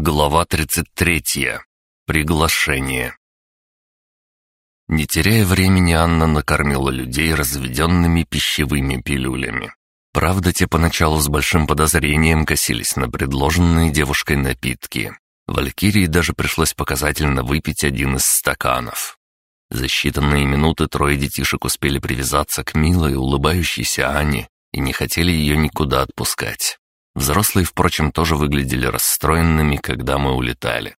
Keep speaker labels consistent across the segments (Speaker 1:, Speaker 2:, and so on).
Speaker 1: Глава 33. Приглашение. Не теряя времени, Анна накормила людей разведенными пищевыми пилюлями. Правда, те поначалу с большим подозрением косились на предложенные девушкой напитки. Валькирии даже пришлось показательно выпить один из стаканов. За считанные минуты трое детишек успели привязаться к милой, улыбающейся Ане и не хотели ее никуда отпускать. Взрослые, впрочем, тоже выглядели расстроенными, когда мы улетали.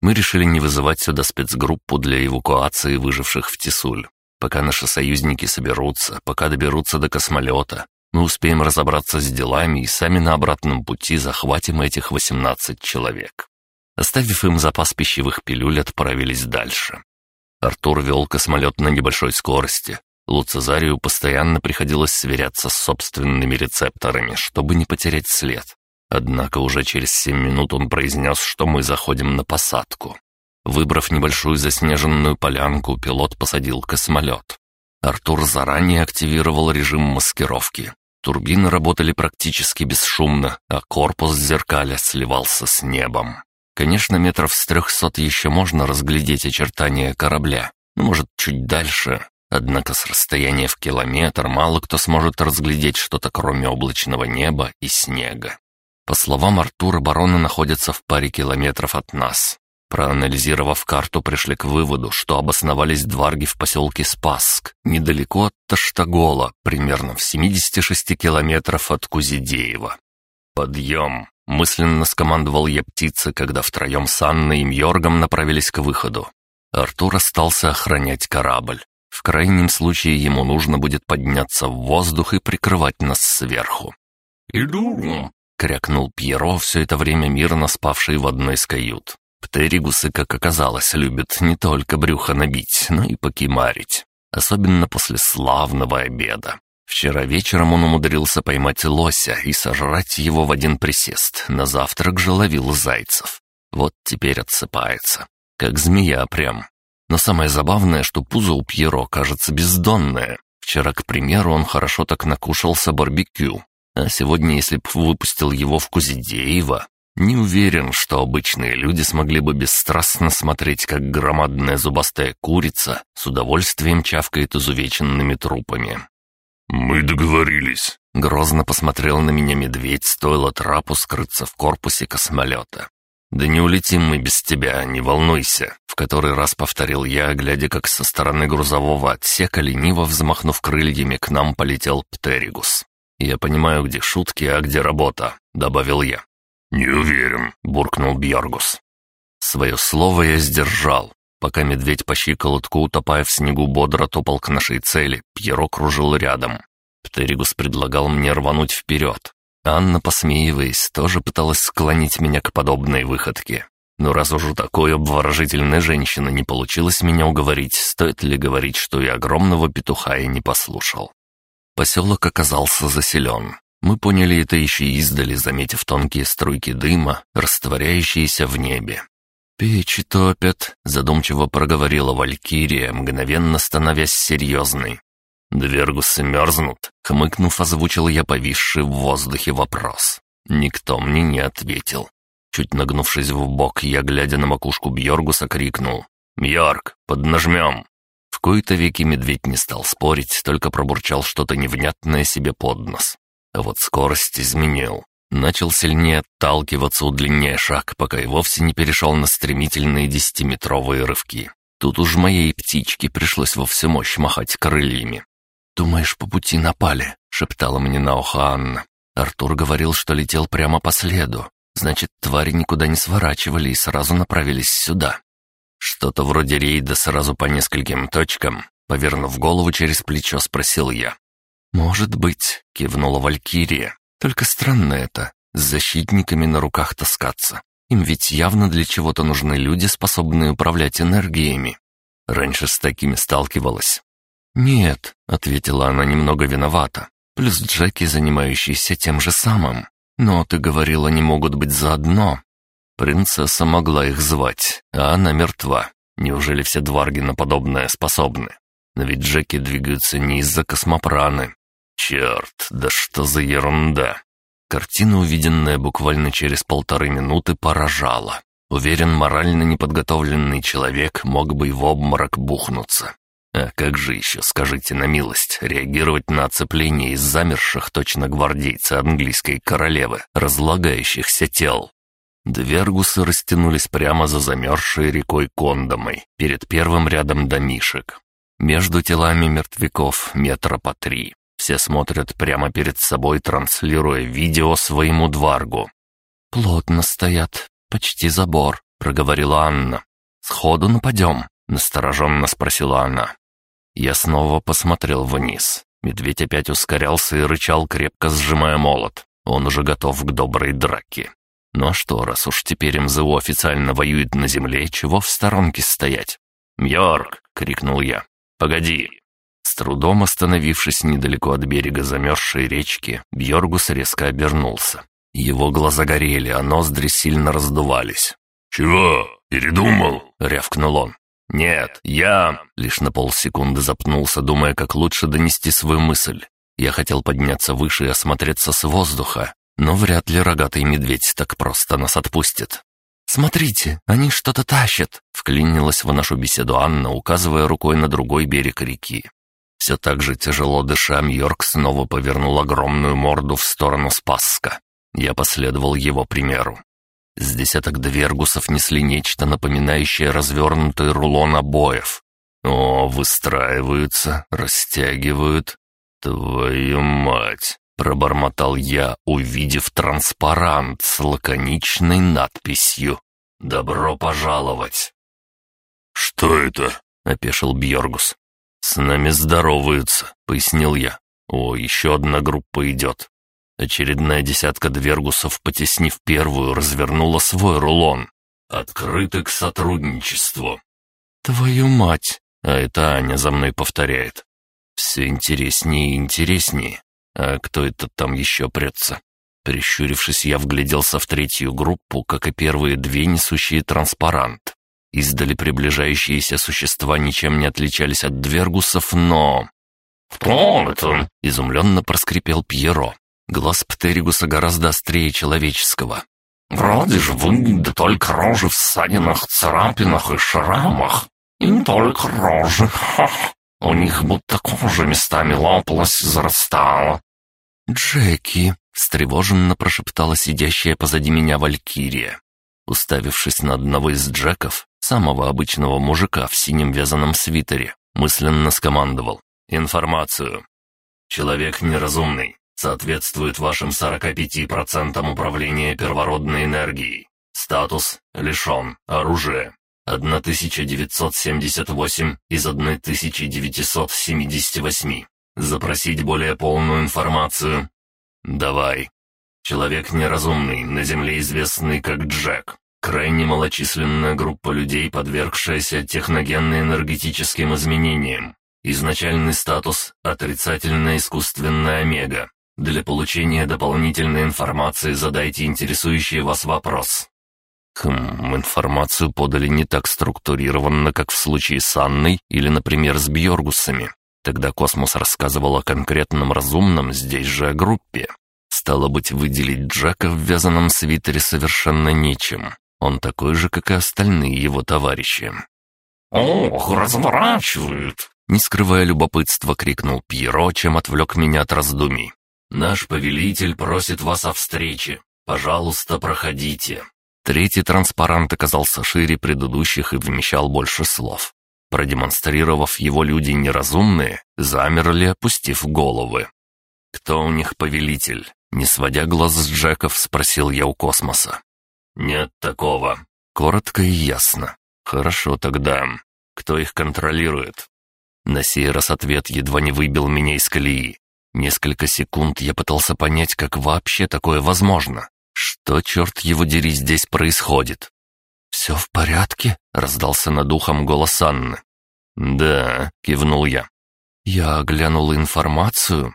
Speaker 1: Мы решили не вызывать сюда спецгруппу для эвакуации выживших в Тисуль. Пока наши союзники соберутся, пока доберутся до космолета, мы успеем разобраться с делами и сами на обратном пути захватим этих 18 человек. Оставив им запас пищевых пилюль, отправились дальше. Артур вел космолет на небольшой скорости, Луцезарию постоянно приходилось сверяться с собственными рецепторами, чтобы не потерять след. Однако уже через семь минут он произнес, что мы заходим на посадку. Выбрав небольшую заснеженную полянку, пилот посадил космолет. Артур заранее активировал режим маскировки. Турбины работали практически бесшумно, а корпус зеркаля сливался с небом. Конечно, метров с трехсот еще можно разглядеть очертания корабля, но, может, чуть дальше. Однако с расстояния в километр мало кто сможет разглядеть что-то кроме облачного неба и снега. По словам Артура, бароны находятся в паре километров от нас. Проанализировав карту, пришли к выводу, что обосновались дварги в поселке Спасск, недалеко от Таштагола, примерно в 76 километров от Кузидеева. «Подъем!» — мысленно скомандовал я птице, когда втроем с Анной и Мьоргом направились к выходу. Артур остался охранять корабль. В крайнем случае ему нужно будет подняться в воздух и прикрывать нас сверху.
Speaker 2: «Иду!»
Speaker 1: — крякнул Пьеро, все это время мирно спавший в одной из кают. Птеригусы, как оказалось, любят не только брюхо набить, но и покимарить. Особенно после славного обеда. Вчера вечером он умудрился поймать лося и сожрать его в один присест. На завтрак же ловил зайцев. Вот теперь отсыпается. Как змея прям. Но самое забавное, что пузо у Пьеро кажется бездонное. Вчера, к примеру, он хорошо так накушался барбекю. А сегодня, если б выпустил его в Кузидеева, не уверен, что обычные люди смогли бы бесстрастно смотреть, как громадная зубастая курица с удовольствием чавкает изувеченными трупами.
Speaker 2: «Мы договорились», —
Speaker 1: грозно посмотрел на меня медведь, стоило трапу скрыться в корпусе космолета. «Да не улетим мы без тебя, не волнуйся», — в который раз повторил я, глядя, как со стороны грузового отсека, лениво взмахнув крыльями, к нам полетел Птеригус. «Я понимаю, где шутки, а где работа», — добавил я.
Speaker 2: «Не уверен», — буркнул Бьоргус.
Speaker 1: Свое слово я сдержал. Пока медведь по щиколотку, утопая в снегу, бодро топал к нашей цели, Пьеро кружил рядом. Птеригус предлагал мне рвануть вперед. Анна, посмеиваясь, тоже пыталась склонить меня к подобной выходке. Но раз уж у такой обворожительной женщины не получилось меня уговорить, стоит ли говорить, что и огромного петуха я не послушал. Поселок оказался заселен. Мы поняли это еще и издали, заметив тонкие струйки дыма, растворяющиеся в небе. «Печи топят», — задумчиво проговорила Валькирия, мгновенно становясь серьезной. «Двергусы мерзнут», — хмыкнув, озвучил я повисший в воздухе вопрос. Никто мне не ответил. Чуть нагнувшись в бок, я, глядя на макушку Бьоргуса, крикнул. "Мьорг, поднажмем!» В кои-то веки медведь не стал спорить, только пробурчал что-то невнятное себе под нос. А вот скорость изменил. Начал сильнее отталкиваться, удлиняя шаг, пока и вовсе не перешел на стремительные десятиметровые рывки. Тут уж моей птичке пришлось во всю мощь махать крыльями. «Думаешь, по пути напали?» — шептала мне на ухо Анна. Артур говорил, что летел прямо по следу. Значит, твари никуда не сворачивали и сразу направились сюда. Что-то вроде рейда сразу по нескольким точкам. Повернув голову через плечо, спросил я. «Может быть», — кивнула Валькирия. «Только странно это, с защитниками на руках таскаться. Им ведь явно для чего-то нужны люди, способные управлять энергиями. Раньше с такими сталкивалась. «Нет», — ответила она немного виновата. «Плюс Джеки, занимающийся тем же самым. Но ты говорила, они могут быть заодно». Принцесса могла их звать, а она мертва. Неужели все дварги на подобное способны? Но ведь Джеки двигаются не из-за космопраны. Черт, да что за ерунда. Картина, увиденная буквально через полторы минуты, поражала. Уверен, морально неподготовленный человек мог бы и в обморок бухнуться. А как же еще, скажите на милость, реагировать на оцепление из замерших точно гвардейца английской королевы, разлагающихся тел? Двергусы растянулись прямо за замерзшей рекой Кондомой, перед первым рядом домишек. Между телами мертвяков метра по три. Все смотрят прямо перед собой, транслируя видео своему дваргу. «Плотно стоят, почти забор», — проговорила Анна. «Сходу нападем», — настороженно спросила она. Я снова посмотрел вниз. Медведь опять ускорялся и рычал, крепко сжимая молот. Он уже готов к доброй драке. Ну а что, раз уж теперь МЗО официально воюет на земле, чего в сторонке стоять? «Мьорк!» — крикнул я. «Погоди!» С трудом остановившись недалеко от берега замерзшей речки, Бьоргус резко обернулся. Его глаза горели, а ноздри сильно раздувались.
Speaker 2: «Чего? Передумал?»
Speaker 1: — рявкнул он. «Нет, я...» — лишь на полсекунды запнулся, думая, как лучше донести свою мысль. Я хотел подняться выше и осмотреться с воздуха, но вряд ли рогатый медведь так просто нас отпустит. «Смотрите, они что-то тащат!» — вклинилась в нашу беседу Анна, указывая рукой на другой берег реки. Все так же тяжело дыша, Мьорк снова повернул огромную морду в сторону Спасска. Я последовал его примеру. С десяток двергусов несли нечто напоминающее развернутый рулон обоев. О, выстраиваются, растягивают. Твою мать! Пробормотал я, увидев транспарант с лаконичной надписью. «Добро пожаловать!»
Speaker 2: «Что это?»
Speaker 1: — опешил Бьоргус. «С нами здороваются», — пояснил я. «О, еще одна группа идет. Очередная десятка двергусов, потеснив первую, развернула свой рулон. «Открыты к сотрудничеству». «Твою мать!» — а это Аня за мной повторяет. «Все интереснее и интереснее. А кто это там еще прется?» Прищурившись, я вгляделся в третью группу, как и первые две несущие транспарант. Издали приближающиеся существа ничем не отличались от двергусов, но...
Speaker 2: «Кто это?»
Speaker 1: — изумленно проскрипел Пьеро. Глаз Птеригуса гораздо острее человеческого.
Speaker 2: «Вроде же вы, да только рожи в ссадинах, царапинах и шрамах. и не только рожи, ха! У них будто кожа местами лопалась, зарастала».
Speaker 1: «Джеки», — встревоженно прошептала сидящая позади меня валькирия. Уставившись на одного из джеков, самого обычного мужика в синем вязаном свитере, мысленно скомандовал. «Информацию». «Человек неразумный. Соответствует вашим 45% управления первородной энергией. Статус «Лишен. Оружие». 1978 из 1978. Запросить более полную информацию. Давай. Человек неразумный, на Земле известный как Джек. Крайне малочисленная группа людей, подвергшаяся техногенно-энергетическим изменениям. Изначальный статус – отрицательная искусственная омега. Для получения дополнительной информации задайте интересующий вас вопрос. Хм, информацию подали не так структурированно, как в случае с Анной или, например, с Бьоргусами. Тогда Космос рассказывал о конкретном разумном, здесь же о группе. Стало быть, выделить Джека в вязаном свитере совершенно нечем. Он такой же, как и остальные его товарищи.
Speaker 2: «Ох, разворачивают!»
Speaker 1: Не скрывая любопытства, крикнул Пьеро, чем отвлек меня от раздумий. «Наш повелитель просит вас о встрече. Пожалуйста, проходите». Третий транспарант оказался шире предыдущих и вмещал больше слов. Продемонстрировав его люди неразумные, замерли, опустив головы. «Кто у них повелитель?» Не сводя глаз с Джеков, спросил я у космоса. «Нет такого». Коротко и ясно. «Хорошо тогда. Кто их контролирует?» На сей раз ответ едва не выбил меня из колеи. Несколько секунд я пытался понять, как вообще такое возможно. Что, черт его дери, здесь происходит? «Все в порядке?» — раздался над ухом голос Анны. «Да», — кивнул я. «Я оглянул информацию».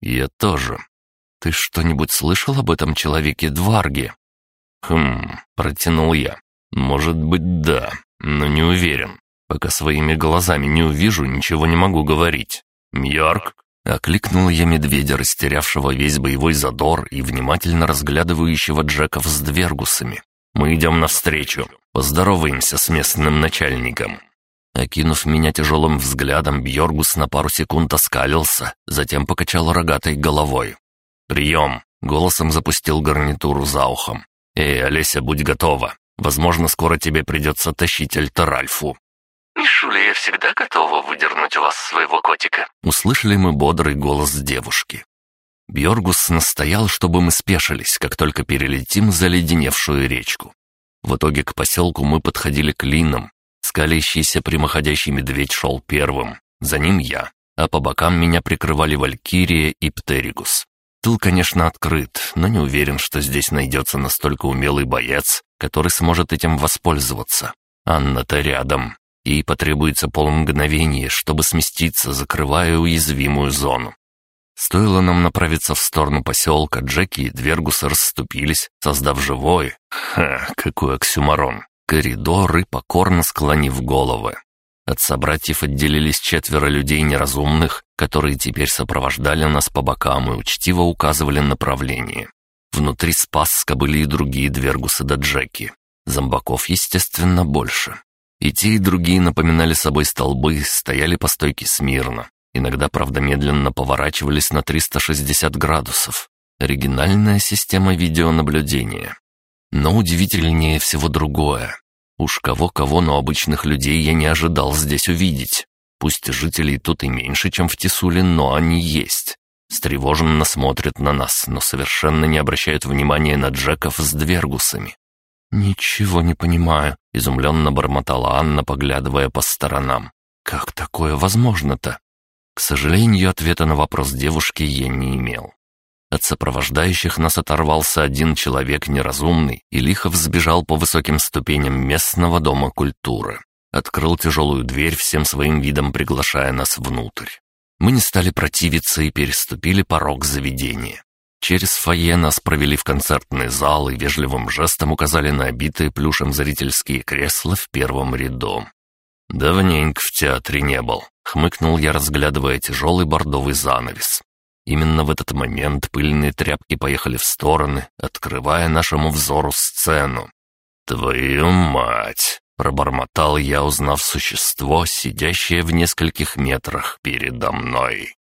Speaker 1: «Я тоже». «Ты что-нибудь слышал об этом человеке Дварге?» «Хм», — протянул я. «Может быть, да, но не уверен. Пока своими глазами не увижу, ничего не могу говорить. Мьярк?» Окликнул я медведя, растерявшего весь боевой задор и внимательно разглядывающего Джеков с двергусами. «Мы идем навстречу. Поздороваемся с местным начальником». Окинув меня тяжелым взглядом, Бьоргус на пару секунд оскалился, затем покачал рогатой головой. «Прием!» — голосом запустил гарнитуру за ухом. «Эй, Олеся, будь готова. Возможно, скоро тебе придется тащить Альтаральфу.
Speaker 2: «И я всегда готова выдернуть у вас своего котика», —
Speaker 1: услышали мы бодрый голос девушки. Бьоргус настоял, чтобы мы спешились, как только перелетим за леденевшую речку. В итоге к поселку мы подходили клином. Скалящийся прямоходящий медведь шел первым, за ним я, а по бокам меня прикрывали Валькирия и Птеригус. Тыл, конечно, открыт, но не уверен, что здесь найдется настолько умелый боец, который сможет этим воспользоваться. Анна-то рядом, Ей потребуется полумгновение, чтобы сместиться, закрывая уязвимую зону. Стоило нам направиться в сторону поселка, Джеки и Двергус расступились, создав живой, ха, какой оксюмарон, коридоры, покорно склонив головы. От собратьев отделились четверо людей неразумных, которые теперь сопровождали нас по бокам и учтиво указывали направление. Внутри Спасска были и другие Двергусы да Джеки. Зомбаков, естественно, больше. И те, и другие напоминали собой столбы, стояли по стойке смирно. Иногда, правда, медленно поворачивались на 360 градусов. Оригинальная система видеонаблюдения. Но удивительнее всего другое. Уж кого-кого, но обычных людей я не ожидал здесь увидеть. Пусть жителей тут и меньше, чем в Тисуле, но они есть. Стревоженно смотрят на нас, но совершенно не обращают внимания на Джеков с Двергусами. «Ничего не понимаю», — изумленно бормотала Анна, поглядывая по сторонам. «Как такое возможно-то?» К сожалению, ответа на вопрос девушки я не имел. От сопровождающих нас оторвался один человек неразумный и лихо взбежал по высоким ступеням местного дома культуры. Открыл тяжелую дверь, всем своим видом приглашая нас внутрь. Мы не стали противиться и переступили порог заведения. Через фойе нас провели в концертный зал и вежливым жестом указали на обитые плюшем зрительские кресла в первом ряду. «Давненько в театре не был», — хмыкнул я, разглядывая тяжелый бордовый занавес. Именно в этот момент пыльные тряпки поехали в стороны, открывая нашему взору сцену. «Твою мать!» — пробормотал я, узнав существо, сидящее в нескольких метрах передо мной.